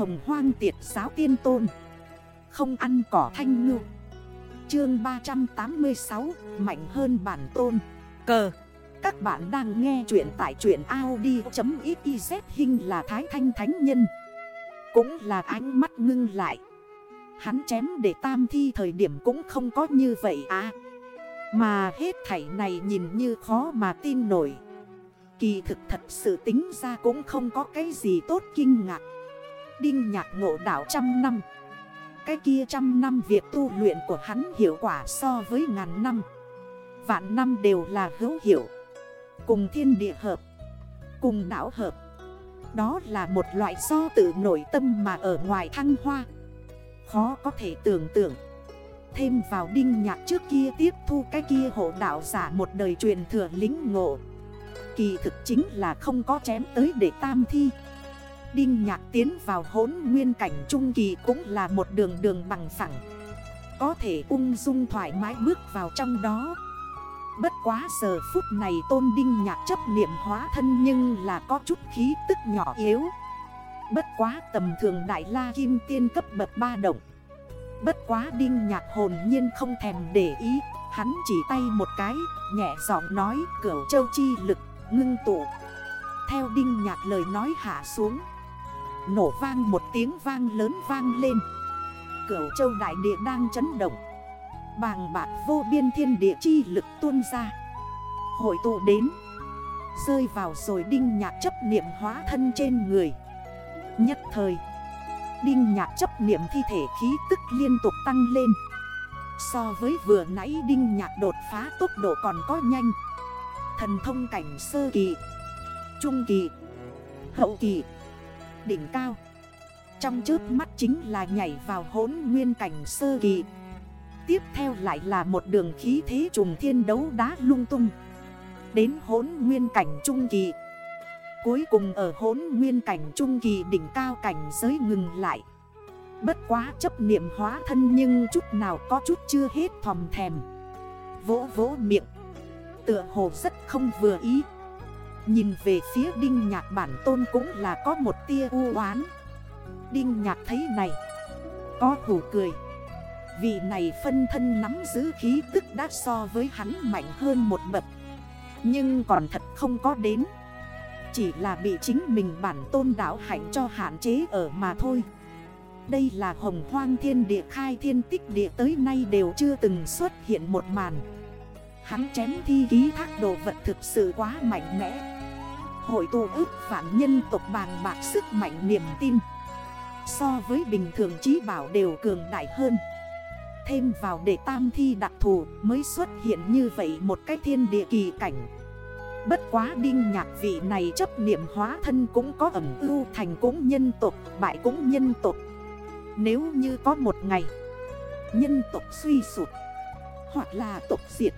hồng hoang tiệt giáo tiên tôn. Không ăn cỏ thanh ngư. Chương 386 Mạnh hơn bản tôn. Cờ. Các bạn đang nghe chuyện tại chuyện Audi.xyz hình là Thái Thanh Thánh Nhân. Cũng là ánh mắt ngưng lại. Hắn chém để tam thi thời điểm cũng không có như vậy à. Mà hết thảy này nhìn như khó mà tin nổi. Kỳ thực thật sự tính ra cũng không có cái gì tốt kinh ngạc. Đinh nhạc ngộ đảo trăm năm. Cái kia trăm năm việc tu luyện của hắn hiệu quả so với ngàn năm. Vạn năm đều là hữu hiệu. Cùng thiên địa hợp, Cùng đảo hợp. Đó là một loại do tự nội tâm mà ở ngoài thăng hoa. Khó có thể tưởng tượng. Thêm vào đinh nhạc trước kia tiếp thu cái kia hộ đạo giả một đời truyền thừa lính ngộ. Kỳ thực chính là không có chém tới để tam thi. Đinh nhạc tiến vào hốn nguyên cảnh trung kỳ cũng là một đường đường bằng phẳng. Có thể ung dung thoải mái bước vào trong đó. Bất quá giờ phút này tôn đinh nhạc chấp niệm hóa thân nhưng là có chút khí tức nhỏ yếu. Bất quá tầm thường đại la kim tiên cấp bậc ba động. Bất quá đinh nhạc hồn nhiên không thèm để ý Hắn chỉ tay một cái, nhẹ giọng nói cửu châu chi lực, ngưng tụ. Theo đinh nhạc lời nói hạ xuống Nổ vang một tiếng vang lớn vang lên. Cửu châu đại địa đang chấn động. Bàng bạc vô biên thiên địa chi lực tuôn ra. Hội tụ đến. Rơi vào rồi đinh nhạc chấp niệm hóa thân trên người. Nhất thời, Đinh nhạc chấp niệm thi thể khí tức liên tục tăng lên. So với vừa nãy đinh nhạc đột phá tốc độ còn có nhanh. Thần thông cảnh sơ kỳ, Trung kỳ, Hậu kỳ Đỉnh cao. Trong trước mắt chính là nhảy vào hốn nguyên cảnh sơ kỳ. Tiếp theo lại là một đường khí thế trùng thiên đấu đá lung tung. Đến hốn nguyên cảnh trung kỳ. Cuối cùng ở hốn nguyên cảnh trung kỳ đỉnh cao cảnh giới ngừng lại. Bất quá chấp niệm hóa thân nhưng chút nào có chút chưa hết thòm thèm. Vỗ vỗ miệng. Tựa hồ rất không vừa ý. Nhìn về phía đinh nhạc bản tôn cũng là có một tia u oán. Đinh nhạc thấy này, Có hủ cười. Vị này phân thân nắm giữ khí tức đã so với hắn mạnh hơn một bậc. Nhưng còn thật không có đến. Chỉ là bị chính mình bản tôn đảo hạnh cho hạn chế ở mà thôi. Đây là hồng hoang thiên địa khai thiên tích địa tới nay đều chưa từng xuất hiện một màn. Hắn chém thi ký thác đồ vật thực sự quá mạnh mẽ. Hội tù ức phản nhân tộc bàng bạc sức mạnh niềm tin. So với bình thường trí bảo đều cường đại hơn. Thêm vào để tam thi đặc thù mới xuất hiện như vậy một cái thiên địa kỳ cảnh. Bất quá đinh nhạc vị này chấp niệm hóa thân cũng có ẩm ưu thành cũng nhân tục, bại cũng nhân tục Nếu như có một ngày nhân tục suy sụt Hoặc là tục diệt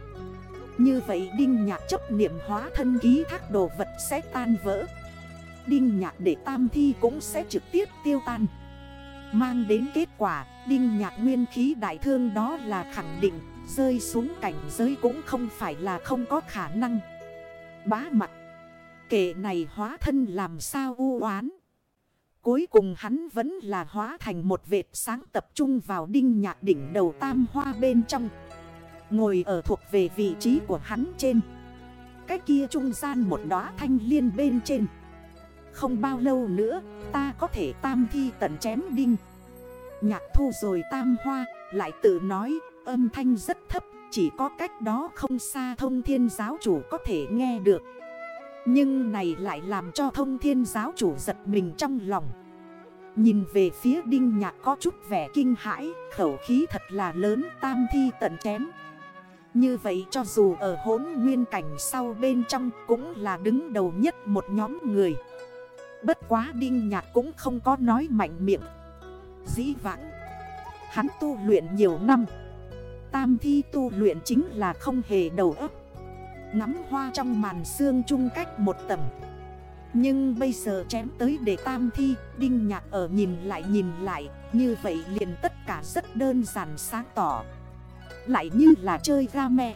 như vậy đinh nhạc chấp niệm hóa thân ký thác đồ vật sẽ tan vỡ. Đinh nhạc để tam thi cũng sẽ trực tiếp tiêu tan. Mang đến kết quả, Đinh nhạc nguyên khí đại thương đó là khẳng định, Rơi xuống cảnh giới cũng không phải là không có khả năng. Bá mặt Kể này hóa thân làm sao u oán? Cuối cùng hắn vẫn là hóa thành một vệt sáng tập trung vào đinh nhạc đỉnh đầu tam hoa bên trong. Ngồi ở thuộc về vị trí của hắn trên. Cái kia trung gian một đóa thanh liên bên trên. Không bao lâu nữa, ta có thể tam thi tận chém đinh. Nhạc thu rồi tam hoa, Lại tự nói, âm thanh rất thấp, Chỉ có cách đó không xa thông thiên giáo chủ có thể nghe được. Nhưng này lại làm cho thông thiên giáo chủ giật mình trong lòng. Nhìn về phía đinh nhạc có chút vẻ kinh hãi, Khẩu khí thật là lớn, tam thi tận chém. Như vậy cho dù ở hốn nguyên cảnh sau bên trong Cũng là đứng đầu nhất một nhóm người. Bất quá đinh nhạc cũng không có nói mạnh miệng. Dĩ vãng, Hắn tu luyện nhiều năm. Tam thi tu luyện chính là không hề đầu ấp Ngắm hoa trong màn xương chung cách một tầm. Nhưng bây giờ chém tới để tam thi, Đinh nhạc ở nhìn lại nhìn lại, Như vậy liền tất cả rất đơn giản sáng tỏ. Lại như là chơi game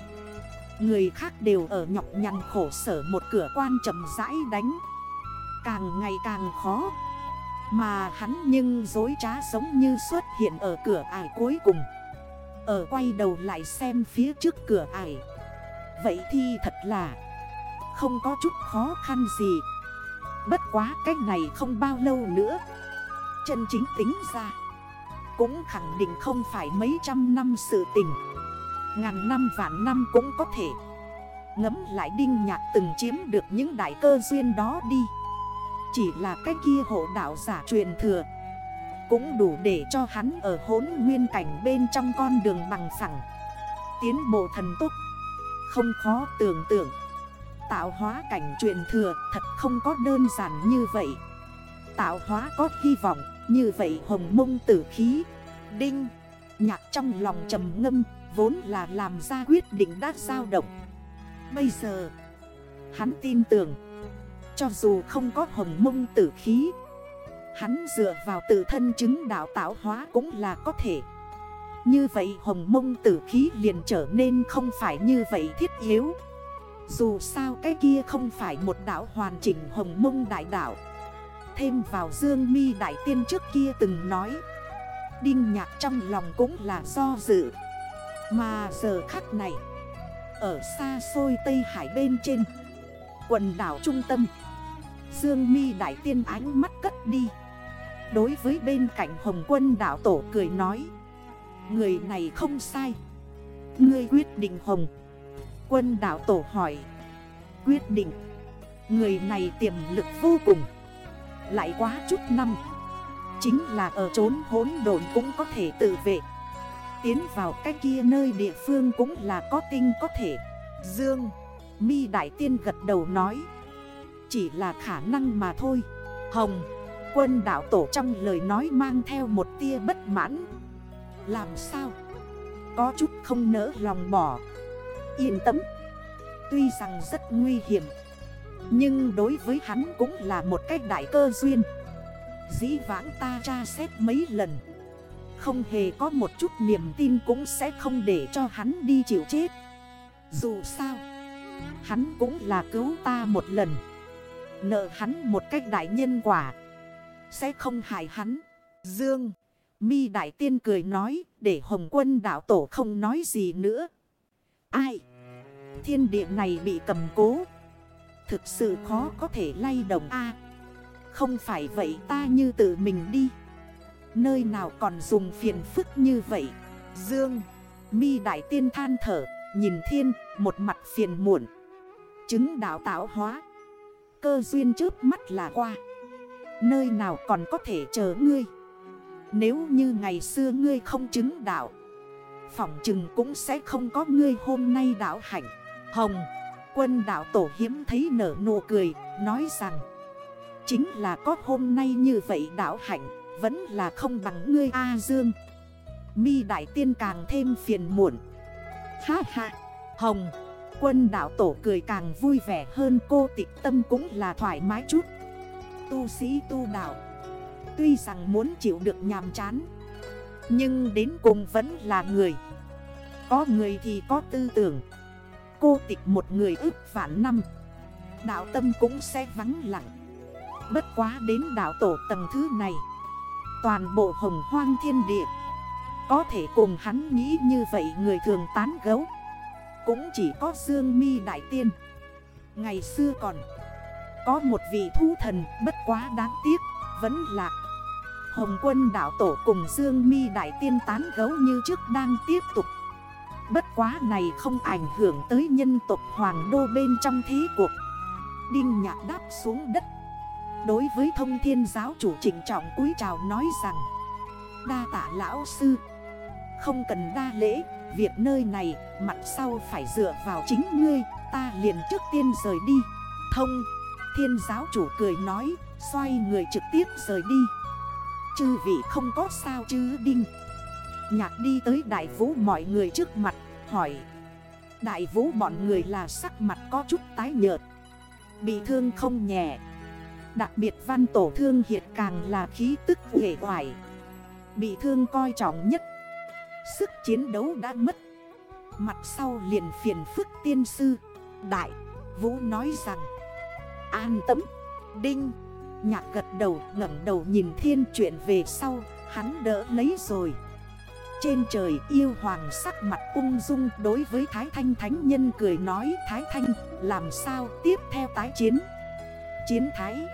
Người khác đều ở nhọc nhằn khổ sở một cửa quan chậm rãi đánh. Càng ngày càng khó. Mà hắn nhưng dối trá giống như xuất hiện ở cửa ải cuối cùng. Ở quay đầu lại xem phía trước cửa ải. Vậy thì thật là Không có chút khó khăn gì. Bất quá cách này không bao lâu nữa. Chân chính tính ra Cũng khẳng định không phải mấy trăm năm sự tình. Ngàn năm vạn năm cũng có thể. Ngấm lại đinh nhạc từng chiếm được những đại cơ duyên đó đi. Chỉ là cái kia hộ đạo giả truyền thừa. Cũng đủ để cho hắn ở hốn nguyên cảnh bên trong con đường bằng phẳng. Tiến bộ thần túc Không khó tưởng tượng. Tạo hóa cảnh truyền thừa thật không có đơn giản như vậy. Tạo hóa có hy vọng. Như vậy hồng mông tử khí. Đinh. Nhạc trong lòng trầm ngâm. Vốn là làm ra quyết định đã dao động. Bây giờ, Hắn tin tưởng, Cho dù không có hồng mông tử khí, Hắn dựa vào tự thân chứng đạo tạo hóa cũng là có thể. Như vậy hồng mông tử khí liền trở nên không phải như vậy thiết yếu. Dù sao cái kia không phải một đảo hoàn chỉnh hồng mông đại đảo Thêm vào dương mi đại tiên trước kia từng nói, Đinh nhạc trong lòng cũng là do dự. Mà giờ khắc này, Ở xa xôi Tây Hải bên trên, Quần đảo trung tâm, Dương mi đại tiên ánh mắt cất đi. Đối với bên cạnh hồng quân đảo tổ cười nói, Người này không sai. Ngươi quyết định hồng Quân đảo tổ hỏi, Quyết định, Người này tiềm lực vô cùng, Lại quá chút năm, Chính là ở trốn hốn đồn cũng có thể tự vệ. Tiến vào cái kia nơi địa phương cũng là có tinh có thể. Dương, mi Đại Tiên gật đầu nói. Chỉ là khả năng mà thôi. Hồng, Quân đảo tổ trong lời nói mang theo một tia bất mãn. Làm sao? Có chút không nỡ lòng bỏ. Yên tâm. Tuy rằng rất nguy hiểm, Nhưng đối với hắn cũng là một cách đại cơ duyên. Dĩ vãng ta tra xét mấy lần. Không hề có một chút niềm tin cũng sẽ không để cho hắn đi chịu chết. Dù sao, Hắn cũng là cứu ta một lần. Nợ hắn một cách đại nhân quả, Sẽ không hại hắn. Dương, mi Đại Tiên cười nói, Để Hồng quân đạo tổ không nói gì nữa. Ai? Thiên địa này bị cầm cố. Thực sự khó có thể lay động A. Không phải vậy ta như tự mình đi. Nơi nào còn dùng phiền phức như vậy? Dương, mi đại tiên than thở, Nhìn thiên, một mặt phiền muộn. Chứng đạo tạo hóa. Cơ duyên trước mắt là qua. Nơi nào còn có thể chờ ngươi? Nếu như ngày xưa ngươi không chứng đạo, Phỏng chừng cũng sẽ không có ngươi hôm nay đạo hạnh. Hồng, Quân đạo tổ hiếm thấy nở nụ cười, Nói rằng, Chính là có hôm nay như vậy đảo hạnh. Vẫn là không bằng ngươi A Dương. Mi đại tiên càng thêm phiền muộn. Ha ha. Hồng, Quân đảo tổ cười càng vui vẻ hơn, cô tịch tâm cũng là thoải mái chút. Tu sĩ tu đạo, Tuy rằng muốn chịu được nhàm chán, Nhưng đến cùng vẫn là người. Có người thì có tư tưởng. Cô tịch một người ức vạn năm, Đạo tâm cũng sẽ vắng lặng. Bất quá đến đảo tổ tầng thứ này Toàn bộ hồng hoang thiên địa. Có thể cùng hắn nghĩ như vậy người thường tán gấu. Cũng chỉ có Dương mi Đại Tiên. Ngày xưa còn Có một vị thú thần, bất quá đáng tiếc, Vẫn là Hồng quân đảo tổ cùng Dương mi Đại Tiên tán gấu như trước đang tiếp tục. Bất quá này không ảnh hưởng tới nhân tộc Hoàng Đô bên trong thế cuộc. Đinh nhạc đáp xuống đất. Đối với thông thiên giáo chủ trịnh trọng cúi chào nói rằng, Đa tạ lão sư, Không cần đa lễ, Việc nơi này, mặt sau phải dựa vào chính ngươi, Ta liền trước tiên rời đi. Thông Thiên giáo chủ cười nói, Xoay người trực tiếp rời đi. Chư vị không có sao chứ đinh? Nhạc đi tới đại vũ mọi người trước mặt, Hỏi, Đại vũ bọn người là sắc mặt có chút tái nhợt, Bị thương không nhẹ? Đặc biệt văn tổ thương hiệt càng là khí tức hệ hoài. Bị thương coi trọng nhất. Sức chiến đấu đã mất. Mặt sau liền phiền phức tiên sư. Đại, Vũ nói rằng, An tấm Đinh. Nhạc gật đầu, ngẩng đầu nhìn thiên chuyện về sau, Hắn đỡ lấy rồi. Trên trời yêu hoàng sắc mặt ung dung Đối với Thái Thanh Thánh Nhân cười nói, Thái Thanh, làm sao tiếp theo tái chiến? Chiến Thái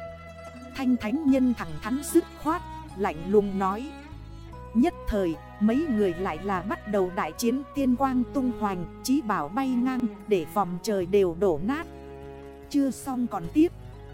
Thanh Thánh Nhân thẳng thắn dứt khoát, Lạnh lùng nói. Nhất thời, mấy người lại là bắt đầu đại chiến, tiên quang tung hoành, Chí bảo bay ngang, để vòng trời đều đổ nát. Chưa xong còn tiếp.